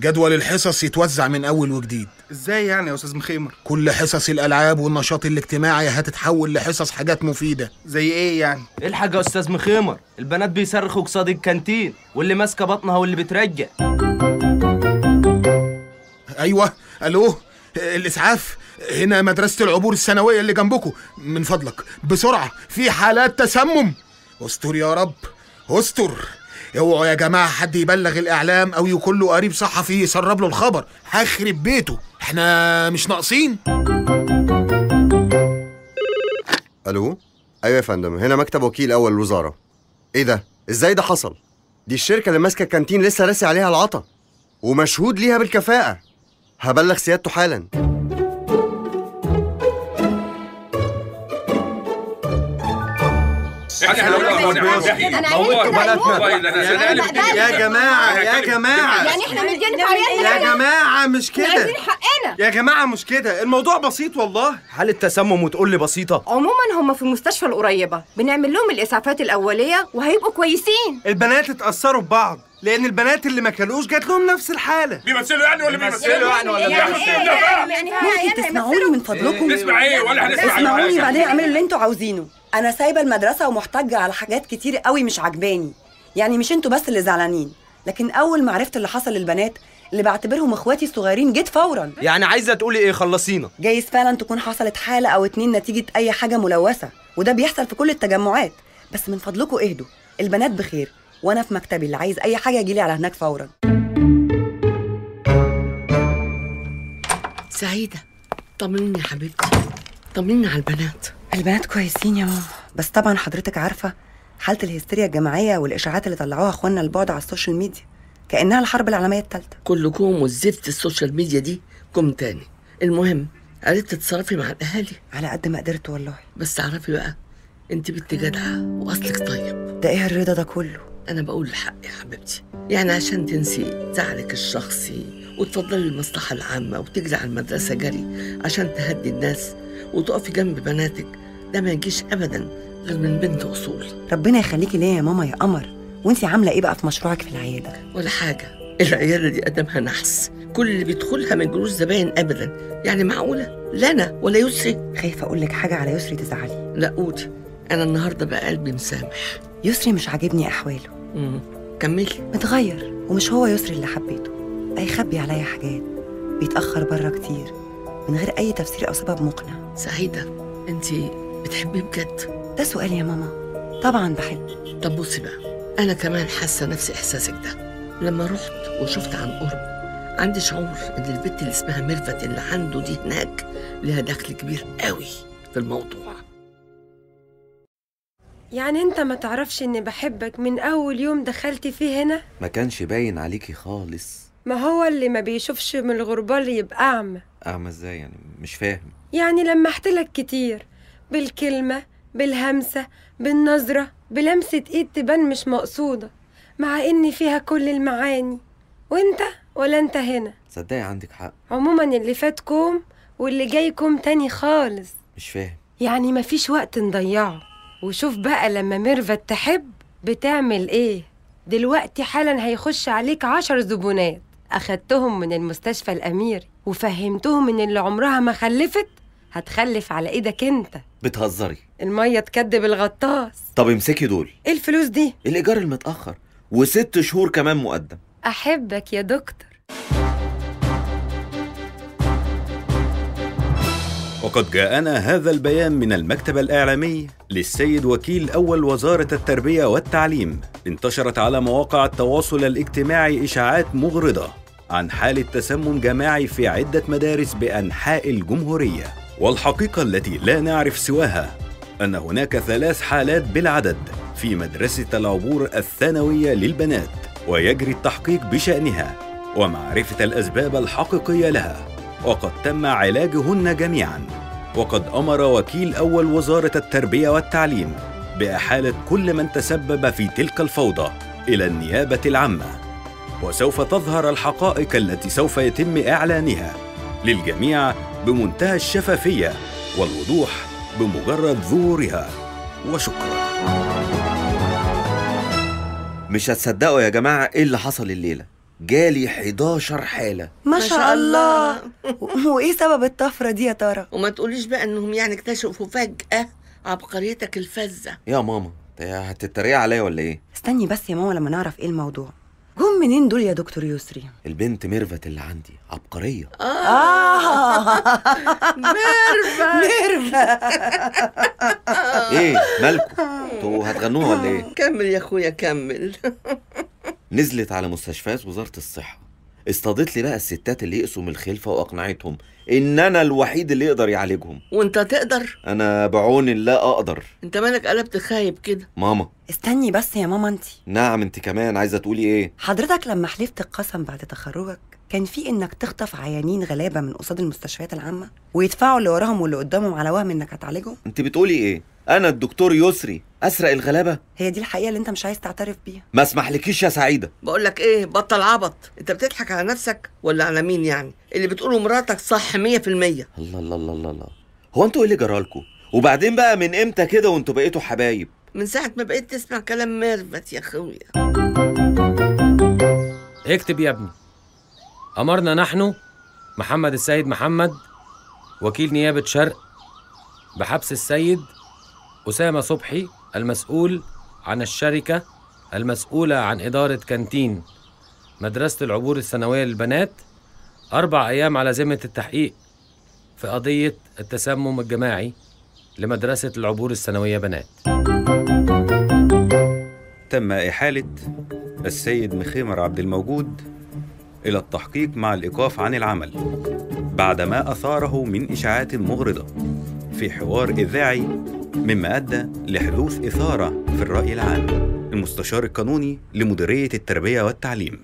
جدول الحصص يتوزع من أول وجديد. إزاي يعني يا أستاذ مخيمر؟ كل حصص الألعاب والنشاط الاجتماعي هتتحول لحصص حاجات مفيدة. زي إيه يعني؟ الحاج يا أستاذ مخيمر؟ البنات بيصرخوا قصاد الكانتين واللي ماسكة بطنها واللي بترجع. أيوة ألو الإسعاف هنا مدرسة العبور الثانوية اللي جنبكم من فضلك بسرعة في حالات تسمم. أستر يا رب أستر. اوعوا يا جماعة حد يبلغ الإعلام أو يكون له قريب صحفي يسرب له الخبر. هخرب بيته. إحنا مش ناقصين. ألو؟ أيوه يا فندم. هنا مكتب وكيل أول الوزارة. إيه ده؟ إزاي ده حصل؟ دي الشركة اللي ماسكة الكانتين لسه راسي عليها العطا. ومشهود ليها بالكفاءة. هبلغ سيادته حالا. يا جماعة يا جماعة. يعني إحنا في عيالنا يا؟ جماعة مش كده. حقنا. يا جماعة مش كده. الموضوع بسيط والله. حالة تسمم وتقول لي بسيطة؟ عموما هم في المستشفى القريبة. بنعمل لهم الإسعافات الأولية وهيبقوا كويسين. البنات اتأثروا ببعض. لأن البنات اللي ما كانوش جات لهم نفس الحالة. بيمثلوا يعني ولا بيمثلوا يعني ولا يعني ممكن تسمعوني من فضلكم. نسمع إيه؟ ولا هنسمع اسمعوني بعدين اعملوا اللي أنتوا عاوزينه. أنا سايبة المدرسة ومحتجة على حاجات كتير قوي مش عجباني يعني مش أنتوا بس اللي زعلانين. لكن اول ما عرفت اللي حصل للبنات اللي بعتبرهم اخواتي الصغيرين جيت فورا. يعني عايزة تقولي إيه؟ خلصينا. جايز فعلا تكون حصلت حالة أو اتنين نتيجة أي حاجة ملوثة. وده بيحصل في كل التجمعات. بس من فضلكم اهدوا. البنات بخير. وأنا في مكتبي اللي عايز اي حاجة يجيلي على هناك فورا. سعيدة طمنيني يا حبيبتي. طمنيني على البنات. البنات كويسين يا ماما. بس طبعا حضرتك عارفة حالة الهستيريا الجماعية والإشاعات اللي طلعوها اخواننا البعدا على ال social media. كأنها الحرب العالمية الثالثه كل كوم والزفت ال social media دي كوم تاني. المهم عرفت تتصرفي مع الأهالي. على قد ما قدرت والله. بس اعرفي بقى انت بنت جدعة وأصلك طيب. ده إيه الرضا ده كله؟ أنا بقول الحق يا حبيبتي. يعني عشان تنسي زعلك الشخصي وتفضلي المصلحة العامة وتجري على المدرسة جري عشان تهدي الناس وتقفي جنب بناتك ده ما يجيش أبدا غير من بنت أصول. ربنا يخليكي ليا يا ماما يا قمر. وأنتي عاملة إيه بقى في مشروعك في العيادة؟ ولا حاجة. العيادة دي قدمها نحس. كل اللي بيدخلها ما يجروش زباين أبدا. يعني معقولة؟ لا أنا ولا يسري. خايفة أقول لك حاجة على يسري تزعلي. لا قولي. أنا النهاردة بقى قلبي مسامح. يسري مش عاجبني أحواله. مم. كملي. متغير ومش هو يسري اللي حبيته. بقى يخبي عليا حاجات بيتأخر بره كتير من غير أي تفسير أو سبب مقنع. سعيدة أنت بتحبيه بجد؟ ده سؤال يا ماما. طبعا بحب طب بصي بقى أنا كمان حاسة نفس إحساسك ده. لما رحت وشفت عن قرب عندي شعور إن البنت اللي اسمها ميرفت اللي عنده دي هناك لها دخل كبير قوي في الموضوع. يعني انت ما تعرفش اني بحبك من اول يوم دخلت فيه هنا؟ ما كانش باين عليكي خالص. ما هو اللي ما بيشوفش من الغربال يبقى أعمى. أعمى إزاي يعني؟ مش فاهم. يعني لمحت لك كتير بالكلمة بالهمسة بالنظرة بلمسة إيد تبان مش مقصودة مع إن فيها كل المعاني. وأنت ولا أنت هنا؟ صدقي عندك حق. عموما اللي فات كوم واللي جاي كوم تاني خالص. مش فاهم. يعني مفيش وقت نضيعه. وشوف بقى لما ميرفت تحب بتعمل إيه. دلوقتي حالا هيخش عليك عشر زبونات. أخدتهم من المستشفى الأميري وفهمتهم إن اللي عمرها ما خلفت هتخلف على إيدك أنت. بتهزري. المية تكدب الغطاس. طب امسكي دول. إيه الفلوس دي؟ الإيجار المتأخر وست شهور كمان مقدم. أحبك يا دكتور. وقد جاءنا هذا البيان من المكتب الإعلامي للسيد وكيل أول وزارة التربية والتعليم. انتشرت على مواقع التواصل الاجتماعي إشاعات مغرضة عن حالة تسمم جماعي في عدة مدارس بأنحاء الجمهورية. والحقيقة التي لا نعرف سواها أن هناك ثلاث حالات بالعدد في مدرسة العبور الثانوية للبنات ويجري التحقيق بشأنها ومعرفة الأسباب الحقيقية لها. وقد تم علاجهن جميعا. وقد أمر وكيل أول وزارة التربية والتعليم بإحالة كل من تسبب في تلك الفوضى إلى النيابة العامة. وسوف تظهر الحقائق التي سوف يتم إعلانها للجميع بمنتهى الشفافية والوضوح بمجرد ظهورها. وشكرا. مش هتصدقوا يا جماعة إيه اللي حصل الليلة؟ جالي 11 حالة. ما شاء الله. و- وإيه سبب الطفرة دي يا ترى؟ وما تقوليش بقى إنهم يعني اكتشفوا فجأة عبقريتك الفذة. يا ماما هتتريق عليا ولا إيه؟ استني بس يا ماما لما نعرف إيه الموضوع. جم منين دول يا دكتور يسري؟ البنت ميرفت اللي عندي عبقرية. آه. ميرفت. ميرفت. إيه مالكم أنتوا هتغنوها ولا إيه؟ كمل يا أخويا كمل. نزلت على مستشفيات وزارة الصحة. اصطادت لي بقى الستات اللي يقسوا من الخلفة وأقنعتهم إن أنا الوحيد اللي يقدر يعالجهم. وأنت تقدر؟ أنا بعون الله أقدر. أنت مالك قلبت خايب كده؟ ماما. استني بس يا ماما انت نعم أنت كمان عايزة تقولي إيه؟ حضرتك لما حلفت القسم بعد تخرجك كان في إنك تخطف عيانين غلابة من قصاد المستشفيات العامة ويدفعوا اللي وراهم واللي قدامهم على وهم إنك هتعالجهم؟ أنت بتقولي إيه؟ أنا الدكتور يسري أسرق الغلابة. هي دي الحقيقة اللي أنت مش عايز تعترف بيها. ما اسمحلكيش يا سعيدة. بقول لك إيه؟ بطل عبط. أنت بتضحك على نفسك ولا على مين يعني؟ اللي بتقوله مراتك صح 100% الله الله الله الله الله. هو أنتوا إيه اللي جرالكوا؟ وبعدين بقى من إمتى كده وأنتوا بقيتوا حبايب؟ من ساعة ما بقيت تسمع كلام ميرفت يا أخويا. اكتب يا ابني. أمرنا نحن محمد السيد محمد وكيل نيابة شرق بحبس السيد أسامة صبحي المسؤول عن الشركة المسؤولة عن إدارة كانتين مدرسة العبور الثانوية للبنات أربع أيام على ذمة التحقيق في قضية التسمم الجماعي لمدرسة العبور الثانوية بنات. تم إحالة السيد مخيمر عبد الموجود إلى التحقيق مع الإيقاف عن العمل بعدما أثاره من إشاعات مغرضة في حوار إذاعي مما أدى لحدوث إثارة في الرأي العام المستشار القانوني لمديرية التربية والتعليم.